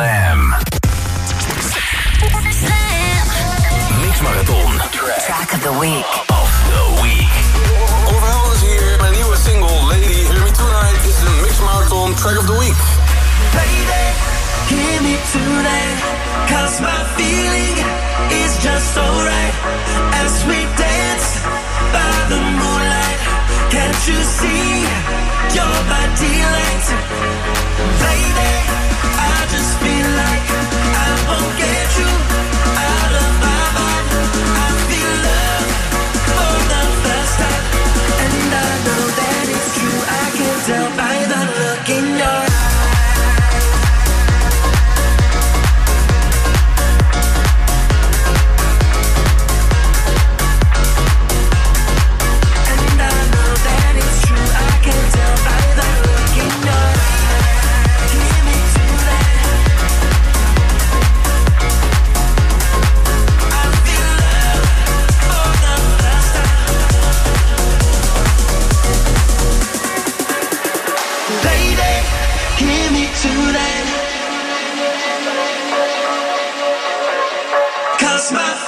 Slam. Mix Marathon. Track of the week. Of the week. Overal is hier. Mijn nieuwe single Lady Hear Me Tonight is de Mix Marathon Track of the Week. Lady, hear me tonight, cause my feeling is just alright. As we dance by the moonlight, can't you see you're my delight? Lady, I